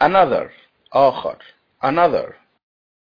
another. آخر another.